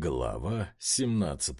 Глава 17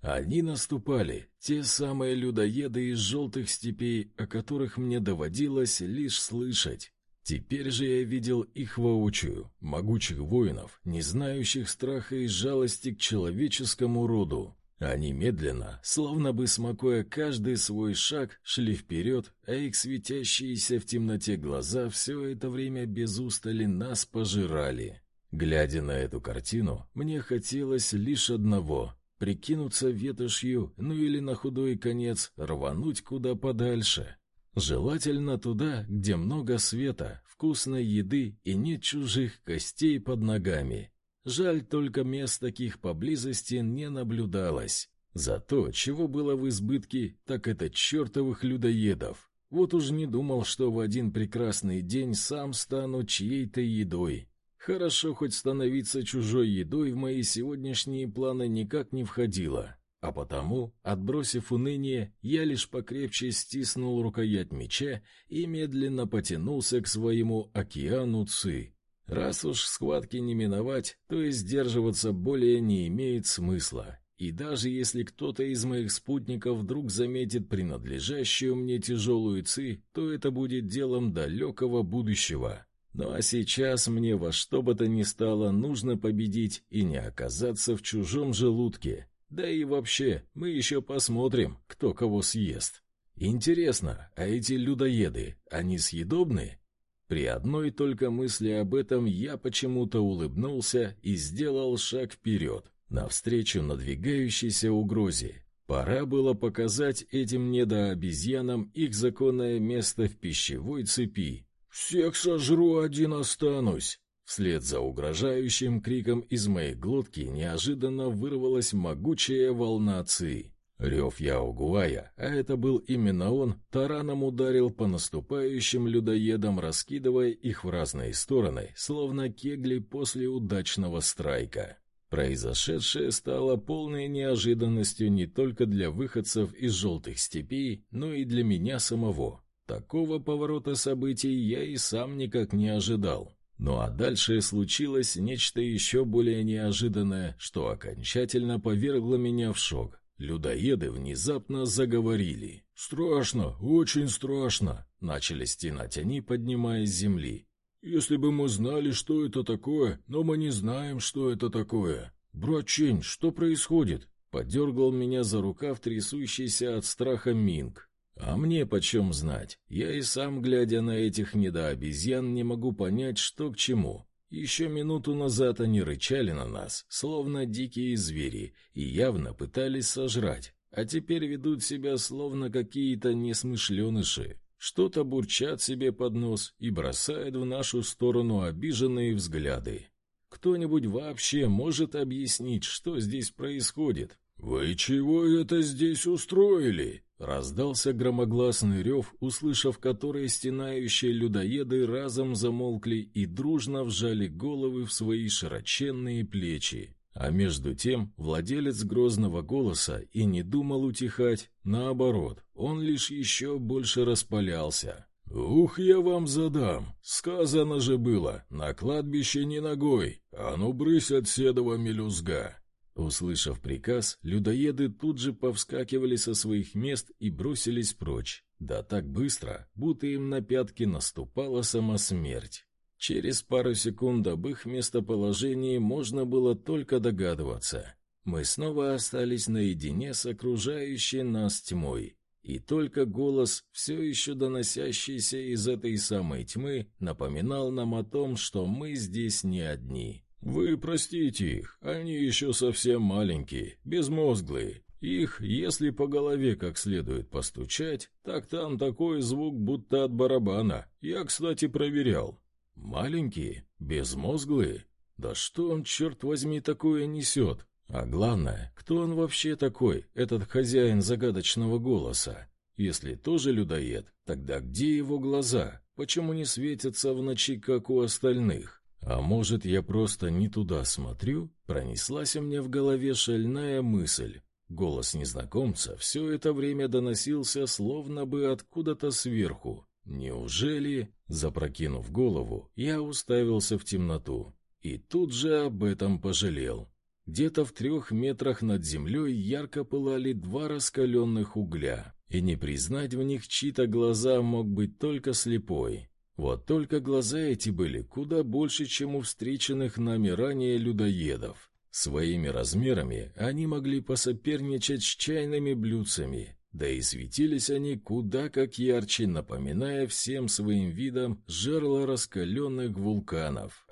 Они наступали, те самые людоеды из желтых степей, о которых мне доводилось лишь слышать. Теперь же я видел их воочию, могучих воинов, не знающих страха и жалости к человеческому роду. Они медленно, словно бы смакуя каждый свой шаг, шли вперед, а их светящиеся в темноте глаза все это время без устали нас пожирали. Глядя на эту картину, мне хотелось лишь одного — прикинуться ветошью, ну или на худой конец рвануть куда подальше. Желательно туда, где много света, вкусной еды и нет чужих костей под ногами. Жаль, только мест таких поблизости не наблюдалось. Зато, чего было в избытке, так это чертовых людоедов. Вот уж не думал, что в один прекрасный день сам стану чьей-то едой. Хорошо хоть становиться чужой едой в мои сегодняшние планы никак не входило. А потому, отбросив уныние, я лишь покрепче стиснул рукоять меча и медленно потянулся к своему океану Ци. Раз уж схватки не миновать, то и сдерживаться более не имеет смысла. И даже если кто-то из моих спутников вдруг заметит принадлежащую мне тяжелую ци, то это будет делом далекого будущего. Ну а сейчас мне во что бы то ни стало нужно победить и не оказаться в чужом желудке. Да и вообще, мы еще посмотрим, кто кого съест. Интересно, а эти людоеды, они съедобны? При одной только мысли об этом я почему-то улыбнулся и сделал шаг вперед, навстречу надвигающейся угрозе. Пора было показать этим недообезьянам их законное место в пищевой цепи. «Всех сожру, один останусь!» Вслед за угрожающим криком из моей глотки неожиданно вырвалась могучая волна ци. Рев Яогуая, а это был именно он, тараном ударил по наступающим людоедам, раскидывая их в разные стороны, словно кегли после удачного страйка. Произошедшее стало полной неожиданностью не только для выходцев из желтых степей, но и для меня самого. Такого поворота событий я и сам никак не ожидал. Ну а дальше случилось нечто еще более неожиданное, что окончательно повергло меня в шок. Людоеды внезапно заговорили. «Страшно, очень страшно!» — начали стенать они, поднимаясь с земли. «Если бы мы знали, что это такое, но мы не знаем, что это такое. Братчень, что происходит?» — подергал меня за рукав трясущийся от страха Минг. «А мне почем знать? Я и сам, глядя на этих недообезьян, не могу понять, что к чему. Еще минуту назад они рычали на нас, словно дикие звери, и явно пытались сожрать, а теперь ведут себя словно какие-то несмышленыши. Что-то бурчат себе под нос и бросают в нашу сторону обиженные взгляды. Кто-нибудь вообще может объяснить, что здесь происходит? «Вы чего это здесь устроили?» Раздался громогласный рев, услышав который стенающие людоеды разом замолкли и дружно вжали головы в свои широченные плечи. А между тем владелец грозного голоса и не думал утихать, наоборот, он лишь еще больше распалялся. «Ух, я вам задам! Сказано же было, на кладбище не ногой, а ну брысь от седого мелюзга!» Услышав приказ, людоеды тут же повскакивали со своих мест и бросились прочь. Да так быстро, будто им на пятки наступала сама смерть. Через пару секунд об их местоположении можно было только догадываться. Мы снова остались наедине с окружающей нас тьмой. И только голос, все еще доносящийся из этой самой тьмы, напоминал нам о том, что мы здесь не одни. «Вы простите их, они еще совсем маленькие, безмозглые. Их, если по голове как следует постучать, так там такой звук, будто от барабана. Я, кстати, проверял. Маленькие? Безмозглые? Да что он, черт возьми, такое несет? А главное, кто он вообще такой, этот хозяин загадочного голоса? Если тоже людоед, тогда где его глаза? Почему не светятся в ночи, как у остальных? А может, я просто не туда смотрю? Пронеслась у меня в голове шальная мысль. Голос незнакомца все это время доносился словно бы откуда-то сверху. Неужели, запрокинув голову, я уставился в темноту и тут же об этом пожалел. Где-то в трех метрах над землей ярко пылали два раскаленных угля, и не признать в них чьи-то глаза мог быть только слепой. Вот только глаза эти были куда больше, чем у встреченных нами ранее людоедов. Своими размерами они могли посоперничать с чайными блюдцами, да и светились они куда как ярче, напоминая всем своим видом жерло раскаленных вулканов.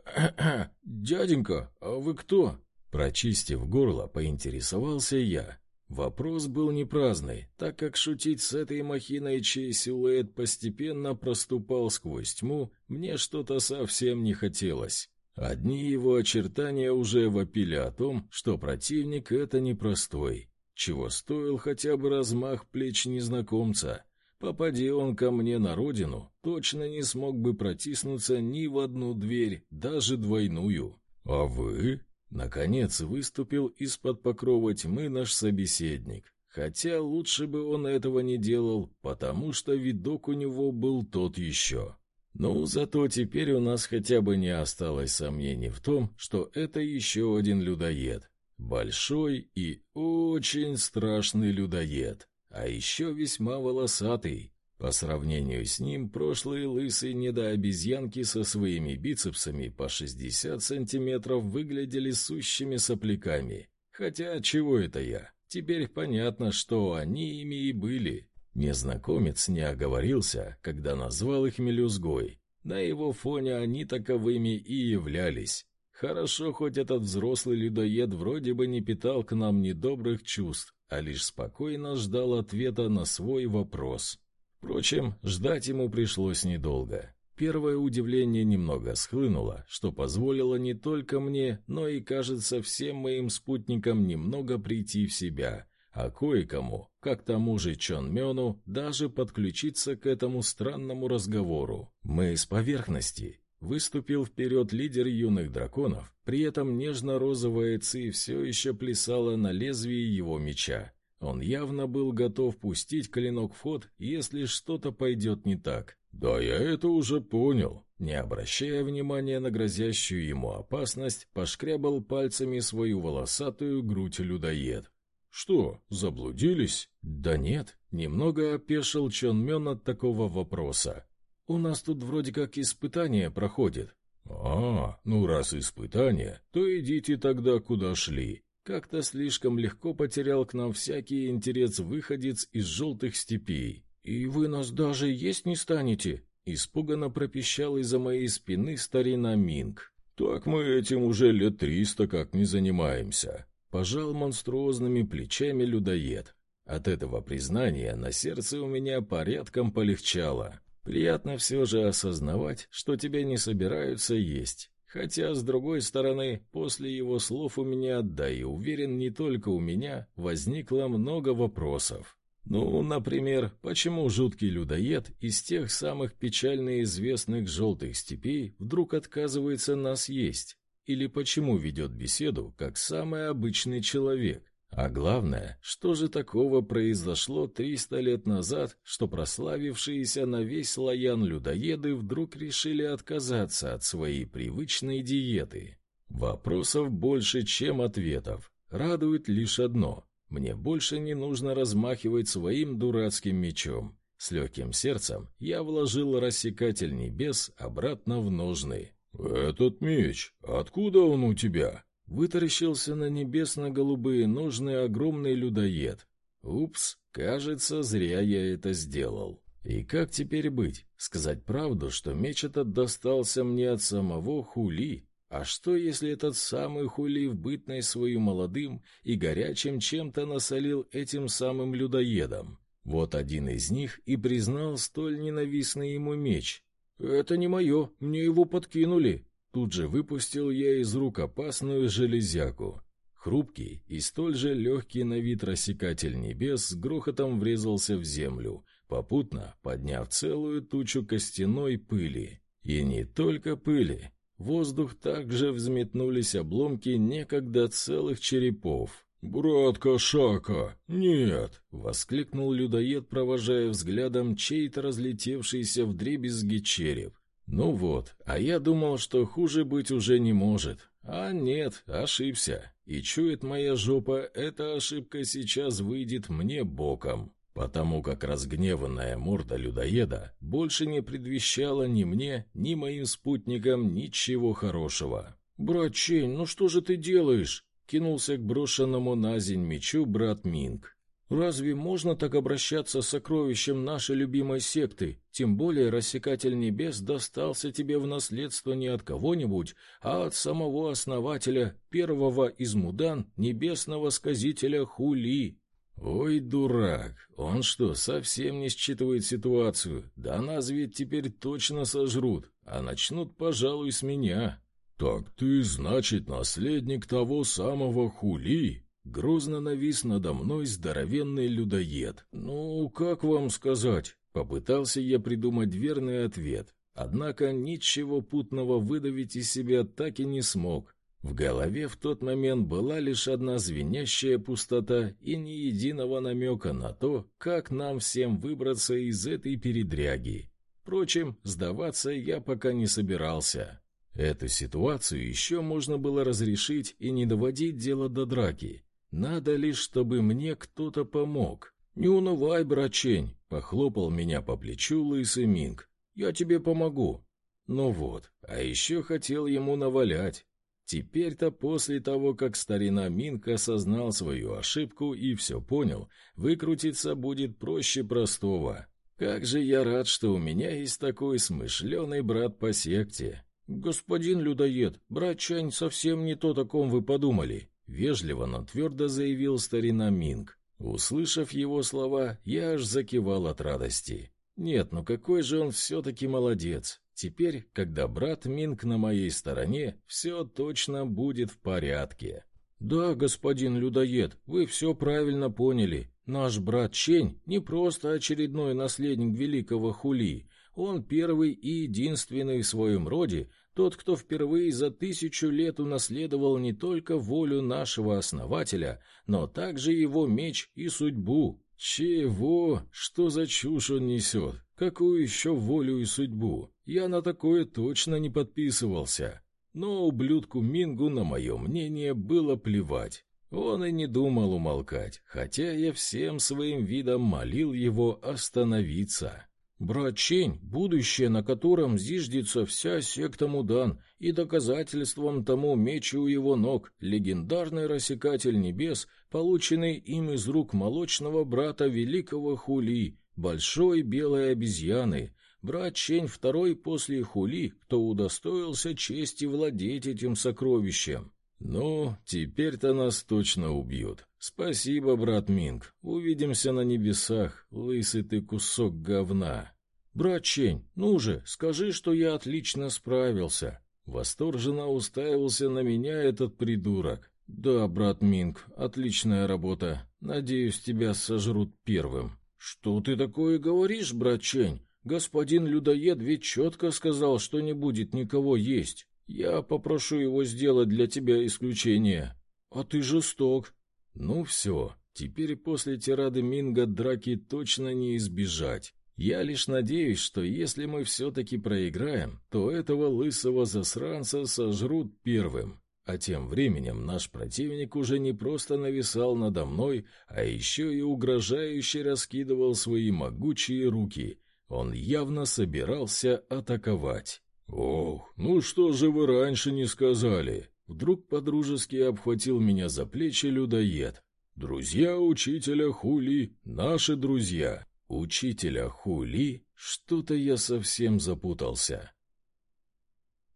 «Дяденька, а вы кто?» Прочистив горло, поинтересовался я. Вопрос был не праздный, так как шутить с этой махиной, чей силуэт постепенно проступал сквозь тьму, мне что-то совсем не хотелось. Одни его очертания уже вопили о том, что противник — это непростой, чего стоил хотя бы размах плеч незнакомца. Попади он ко мне на родину, точно не смог бы протиснуться ни в одну дверь, даже двойную. А вы? Наконец выступил из-под покрова тьмы наш собеседник. Хотя лучше бы он этого не делал, потому что видок у него был тот еще. Ну, зато теперь у нас хотя бы не осталось сомнений в том, что это еще один людоед. Большой и очень страшный людоед, а еще весьма волосатый. По сравнению с ним, прошлые лысые недообезьянки со своими бицепсами по 60 сантиметров выглядели сущими сопляками. Хотя, чего это я? Теперь понятно, что они ими и были. Незнакомец не оговорился, когда назвал их мелюзгой. На его фоне они таковыми и являлись. Хорошо, хоть этот взрослый людоед вроде бы не питал к нам недобрых чувств, а лишь спокойно ждал ответа на свой вопрос. Впрочем, ждать ему пришлось недолго. Первое удивление немного схлынуло, что позволило не только мне, но и, кажется, всем моим спутникам немного прийти в себя, а кое-кому, как тому же Чон Мёну, даже подключиться к этому странному разговору. Мы с поверхности. Выступил вперед лидер юных драконов, при этом нежно-розовая ци все еще плясала на лезвии его меча. Он явно был готов пустить клинок в ход, если что-то пойдет не так. «Да я это уже понял». Не обращая внимания на грозящую ему опасность, пошкрябал пальцами свою волосатую грудь людоед. «Что, заблудились?» «Да нет», — немного опешил Чон Мён от такого вопроса. «У нас тут вроде как испытание проходит». «А, ну раз испытание, то идите тогда, куда шли. Как-то слишком легко потерял к нам всякий интерес выходец из желтых степей. «И вы нас даже есть не станете?» Испуганно пропищал из-за моей спины старина Минг. «Так мы этим уже лет триста как не занимаемся», — пожал монструозными плечами людоед. От этого признания на сердце у меня порядком полегчало. Приятно все же осознавать, что тебя не собираются есть. Хотя, с другой стороны, после его слов у меня, да и уверен, не только у меня, возникло много вопросов. Ну, например, почему жуткий людоед из тех самых печально известных желтых степей вдруг отказывается нас есть? Или почему ведет беседу, как самый обычный человек? А главное, что же такого произошло 300 лет назад, что прославившиеся на весь лоян людоеды вдруг решили отказаться от своей привычной диеты? Вопросов больше, чем ответов. Радует лишь одно. Мне больше не нужно размахивать своим дурацким мечом. С легким сердцем я вложил рассекатель небес обратно в ножны. «Этот меч, откуда он у тебя?» Вытаращился на небесно-голубые ножны огромный людоед. Упс, кажется, зря я это сделал. И как теперь быть? Сказать правду, что меч этот достался мне от самого Хули? А что, если этот самый Хули в бытной свою молодым и горячим чем-то насолил этим самым людоедом? Вот один из них и признал столь ненавистный ему меч. «Это не мое, мне его подкинули», Тут же выпустил я из рук опасную железяку. Хрупкий и столь же легкий на вид рассекатель небес с грохотом врезался в землю, попутно подняв целую тучу костяной пыли. И не только пыли. В воздух также взметнулись обломки некогда целых черепов. «Братка Шака, нет!» — воскликнул людоед, провожая взглядом чей-то разлетевшийся вдребезги череп. Ну вот, а я думал, что хуже быть уже не может. А нет, ошибся. И чует моя жопа, эта ошибка сейчас выйдет мне боком, потому как разгневанная морда людоеда больше не предвещала ни мне, ни моим спутникам ничего хорошего. «Братчень, ну что же ты делаешь?» — кинулся к брошенному на земь мечу брат Минг. Разве можно так обращаться с сокровищем нашей любимой секты? Тем более рассекатель небес достался тебе в наследство не от кого-нибудь, а от самого основателя, первого из мудан, небесного сказителя Хули. Ой, дурак, он что, совсем не считывает ситуацию? Да нас ведь теперь точно сожрут, а начнут, пожалуй, с меня. Так ты, значит, наследник того самого Хули? Грозно навис надо мной здоровенный людоед. «Ну, как вам сказать?» Попытался я придумать верный ответ, однако ничего путного выдавить из себя так и не смог. В голове в тот момент была лишь одна звенящая пустота и ни единого намека на то, как нам всем выбраться из этой передряги. Впрочем, сдаваться я пока не собирался. Эту ситуацию еще можно было разрешить и не доводить дело до драки. Надо лишь, чтобы мне кто-то помог. Не унывай, брачень, похлопал меня по плечу лысый Минг. Я тебе помогу. Ну вот, а еще хотел ему навалять. Теперь-то после того, как старина Минг осознал свою ошибку и все понял, выкрутиться будет проще простого. Как же я рад, что у меня есть такой смышленый брат по секте. Господин людоед, брат совсем не то, о ком вы подумали. Вежливо, но твердо заявил старина Минг. Услышав его слова, я аж закивал от радости. Нет, ну какой же он все-таки молодец. Теперь, когда брат Минг на моей стороне, все точно будет в порядке. Да, господин людоед, вы все правильно поняли. Наш брат Чень не просто очередной наследник великого Хули. Он первый и единственный в своем роде, тот, кто впервые за тысячу лет унаследовал не только волю нашего основателя, но также его меч и судьбу. Чего? Что за чушь он несет? Какую еще волю и судьбу? Я на такое точно не подписывался. Но ублюдку Мингу, на мое мнение, было плевать. Он и не думал умолкать, хотя я всем своим видом молил его остановиться. Брат Чень, будущее, на котором зиждется вся секта Мудан, и доказательством тому меч у его ног, легендарный рассекатель небес, полученный им из рук молочного брата великого Хули, большой белой обезьяны, брат Чень второй после Хули, кто удостоился чести владеть этим сокровищем. «Ну, теперь-то нас точно убьют. Спасибо, брат Минг. Увидимся на небесах, лысый ты кусок говна». «Брат Чень, ну же, скажи, что я отлично справился». Восторженно уставился на меня этот придурок. «Да, брат Минг, отличная работа. Надеюсь, тебя сожрут первым». «Что ты такое говоришь, брат Чень? Господин людоед ведь четко сказал, что не будет никого есть». Я попрошу его сделать для тебя исключение. А ты жесток. Ну все, теперь после тирады Минга драки точно не избежать. Я лишь надеюсь, что если мы все-таки проиграем, то этого лысого засранца сожрут первым. А тем временем наш противник уже не просто нависал надо мной, а еще и угрожающе раскидывал свои могучие руки. Он явно собирался атаковать. «Ох, ну что же вы раньше не сказали?» Вдруг подружески обхватил меня за плечи людоед. «Друзья учителя Хули, наши друзья. Учителя Хули? Что-то я совсем запутался».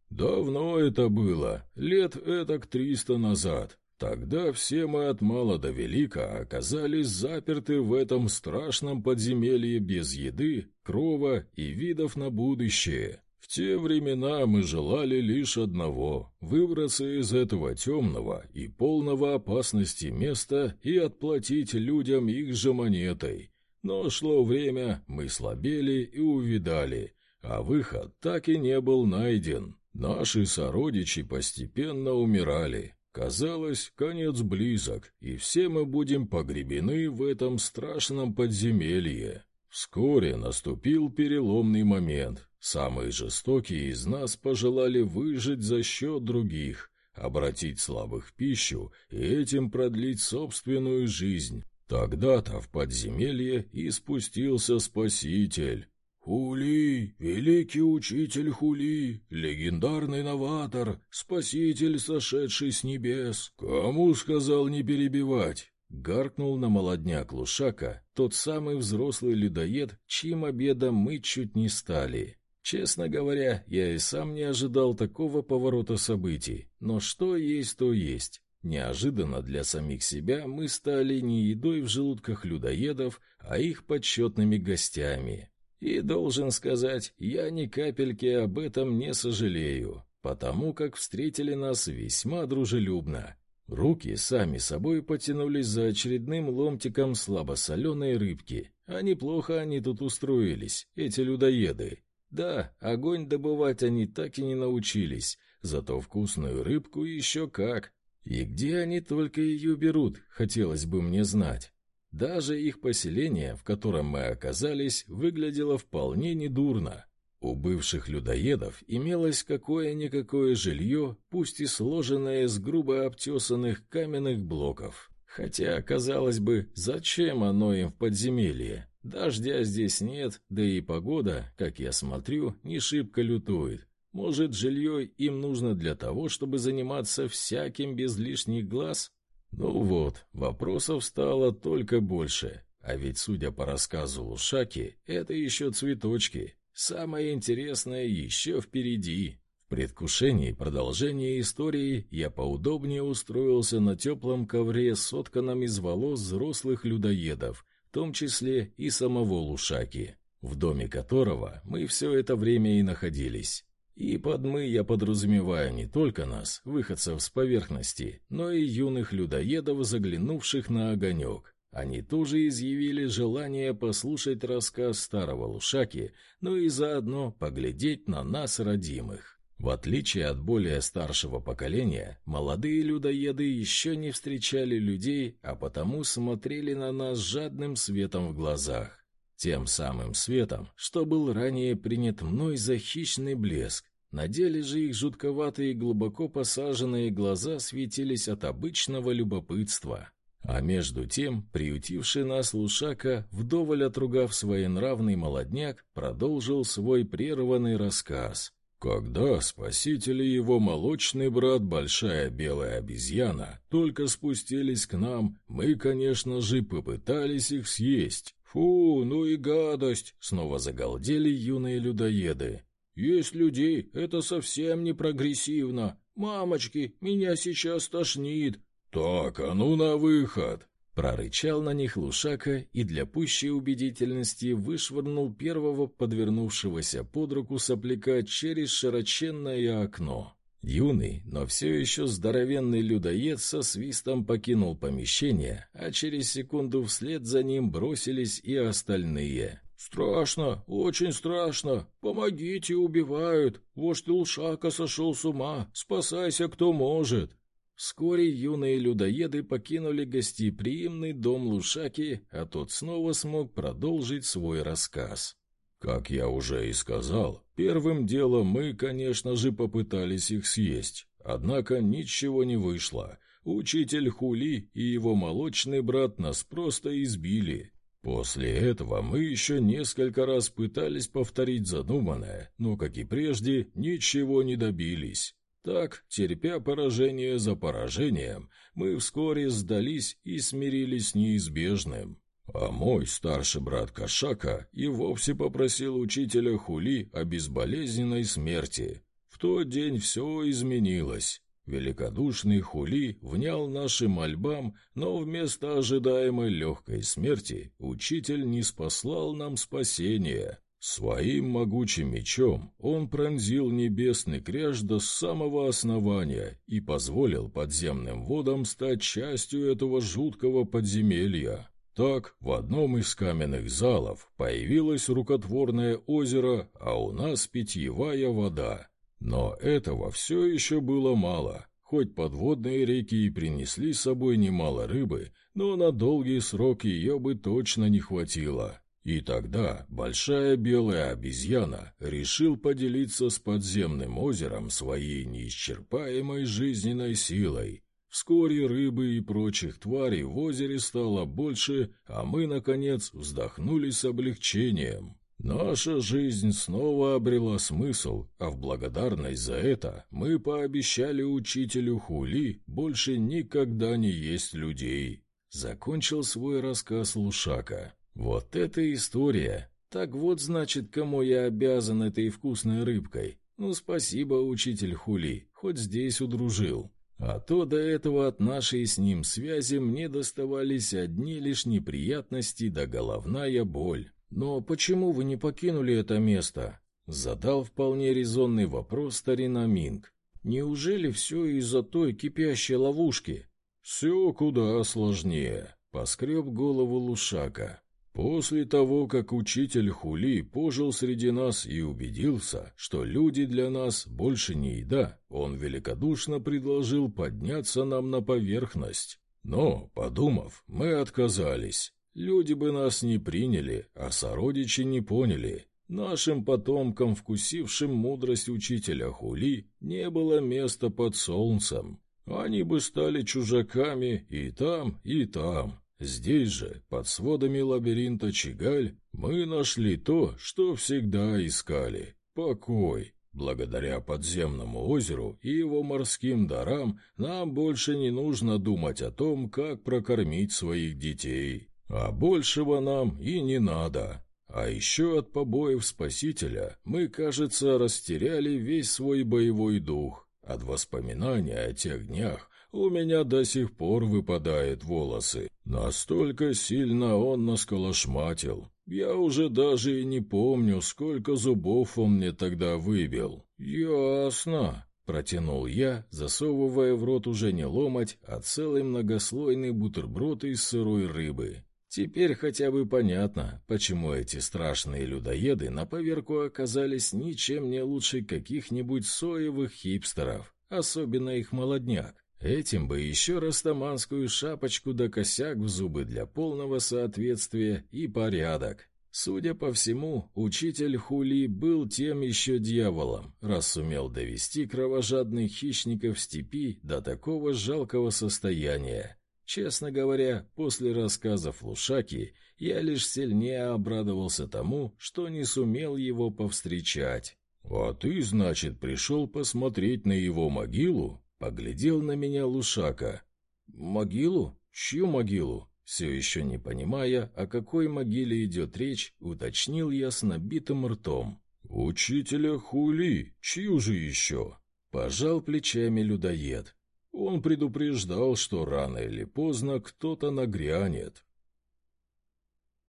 «Давно это было, лет этак триста назад. Тогда все мы от мала до велика оказались заперты в этом страшном подземелье без еды, крова и видов на будущее». В те времена мы желали лишь одного — выбраться из этого темного и полного опасности места и отплатить людям их же монетой. Но шло время, мы слабели и увидали, а выход так и не был найден. Наши сородичи постепенно умирали. Казалось, конец близок, и все мы будем погребены в этом страшном подземелье. Вскоре наступил переломный момент, Самые жестокие из нас пожелали выжить за счет других, обратить слабых в пищу и этим продлить собственную жизнь. Тогда-то в подземелье и спустился Спаситель. Хули, великий учитель Хули, легендарный новатор, спаситель, сошедший с небес. Кому сказал не перебивать? Гаркнул на молодняк Лушака, тот самый взрослый людоед, чьим обедом мы чуть не стали. Честно говоря, я и сам не ожидал такого поворота событий, но что есть, то есть. Неожиданно для самих себя мы стали не едой в желудках людоедов, а их почетными гостями. И должен сказать, я ни капельки об этом не сожалею, потому как встретили нас весьма дружелюбно. Руки сами собой потянулись за очередным ломтиком слабосоленой рыбки, а неплохо они тут устроились, эти людоеды. Да, огонь добывать они так и не научились, зато вкусную рыбку еще как. И где они только ее берут, хотелось бы мне знать. Даже их поселение, в котором мы оказались, выглядело вполне недурно. У бывших людоедов имелось какое-никакое жилье, пусть и сложенное из грубо обтесанных каменных блоков. Хотя, казалось бы, зачем оно им в подземелье? Дождя здесь нет, да и погода, как я смотрю, не шибко лютует. Может, жилье им нужно для того, чтобы заниматься всяким без лишних глаз? Ну вот, вопросов стало только больше. А ведь, судя по рассказу Лушаки, это еще цветочки. Самое интересное еще впереди. В предвкушении продолжения истории я поудобнее устроился на теплом ковре, сотканном из волос взрослых людоедов, том числе и самого Лушаки, в доме которого мы все это время и находились. И под «мы» я подразумеваю не только нас, выходцев с поверхности, но и юных людоедов, заглянувших на огонек. Они тоже изъявили желание послушать рассказ старого Лушаки, но и заодно поглядеть на нас, родимых. В отличие от более старшего поколения, молодые людоеды еще не встречали людей, а потому смотрели на нас жадным светом в глазах. Тем самым светом, что был ранее принят мной за хищный блеск. На деле же их жутковатые глубоко посаженные глаза светились от обычного любопытства. А между тем, приютивший нас Лушака, вдоволь отругав своенравный молодняк, продолжил свой прерванный рассказ. Когда спасители его молочный брат, большая белая обезьяна, только спустились к нам, мы, конечно же, попытались их съесть. «Фу, ну и гадость!» — снова загалдели юные людоеды. «Есть людей, это совсем не прогрессивно. Мамочки, меня сейчас тошнит». «Так, а ну на выход!» Прорычал на них Лушака и для пущей убедительности вышвырнул первого подвернувшегося под руку сопляка через широченное окно. Юный, но все еще здоровенный людоед со свистом покинул помещение, а через секунду вслед за ним бросились и остальные. «Страшно, очень страшно! Помогите, убивают! Вождь Лшака сошел с ума! Спасайся, кто может!» Вскоре юные людоеды покинули гостеприимный дом Лушаки, а тот снова смог продолжить свой рассказ. Как я уже и сказал, первым делом мы, конечно же, попытались их съесть. Однако ничего не вышло. Учитель Хули и его молочный брат нас просто избили. После этого мы еще несколько раз пытались повторить задуманное, но, как и прежде, ничего не добились. Так, терпя поражение за поражением, мы вскоре сдались и смирились с неизбежным. А мой старший брат Кашака и вовсе попросил учителя Хули о безболезненной смерти. В тот день все изменилось. Великодушный Хули внял нашим мольбам, но вместо ожидаемой легкой смерти учитель не спаслал нам спасения. Своим могучим мечом он пронзил небесный кряж до самого основания и позволил подземным водам стать частью этого жуткого подземелья. Так, в одном из каменных залов появилось рукотворное озеро, а у нас питьевая вода. Но этого все еще было мало. Хоть подводные реки и принесли с собой немало рыбы, но на долгий срок ее бы точно не хватило. И тогда большая белая обезьяна решил поделиться с подземным озером своей неисчерпаемой жизненной силой. Вскоре рыбы и прочих тварей в озере стало больше, а мы, наконец, вздохнули с облегчением. Наша жизнь снова обрела смысл, а в благодарность за это мы пообещали учителю Хули больше никогда не есть людей. Закончил свой рассказ Лушака. Вот это история! Так вот, значит, кому я обязан этой вкусной рыбкой. Ну, спасибо, учитель Хули, хоть здесь удружил. А то до этого от нашей с ним связи мне доставались одни лишь неприятности да головная боль. «Но почему вы не покинули это место?» Задал вполне резонный вопрос старина Минг. «Неужели все из-за той кипящей ловушки?» «Все куда сложнее», — поскреб голову Лушака. После того, как учитель Хули пожил среди нас и убедился, что люди для нас больше не еда, он великодушно предложил подняться нам на поверхность. Но, подумав, мы отказались. Люди бы нас не приняли, а сородичи не поняли. Нашим потомкам, вкусившим мудрость учителя Хули, не было места под солнцем. Они бы стали чужаками и там, и там. Здесь же, под сводами лабиринта Чигаль, мы нашли то, что всегда искали — покой. Благодаря подземному озеру и его морским дарам нам больше не нужно думать о том, как прокормить своих детей. А большего нам и не надо. А еще от побоев Спасителя мы, кажется, растеряли весь свой боевой дух. От воспоминания о тех днях у меня до сих пор выпадают волосы. Настолько сильно он нас колошматил. Я уже даже и не помню, сколько зубов он мне тогда выбил. Ясно. Протянул я, засовывая в рот уже не ломать, а целый многослойный бутерброд из сырой рыбы. Теперь хотя бы понятно, почему эти страшные людоеды на поверку оказались ничем не лучше каких-нибудь соевых хипстеров, особенно их молодняк. Этим бы еще растаманскую шапочку да косяк в зубы для полного соответствия и порядок. Судя по всему, учитель Хули был тем еще дьяволом, раз сумел довести кровожадных хищников степи до такого жалкого состояния. Честно говоря, после рассказов Лушаки я лишь сильнее обрадовался тому, что не сумел его повстречать. «А ты, значит, пришел посмотреть на его могилу?» Поглядел на меня Лушака. «Могилу? Чью могилу?» Все еще не понимая, о какой могиле идет речь, уточнил я с набитым ртом. «Учителя Хули, чью же еще?» Пожал плечами людоед. Он предупреждал, что рано или поздно кто-то нагрянет.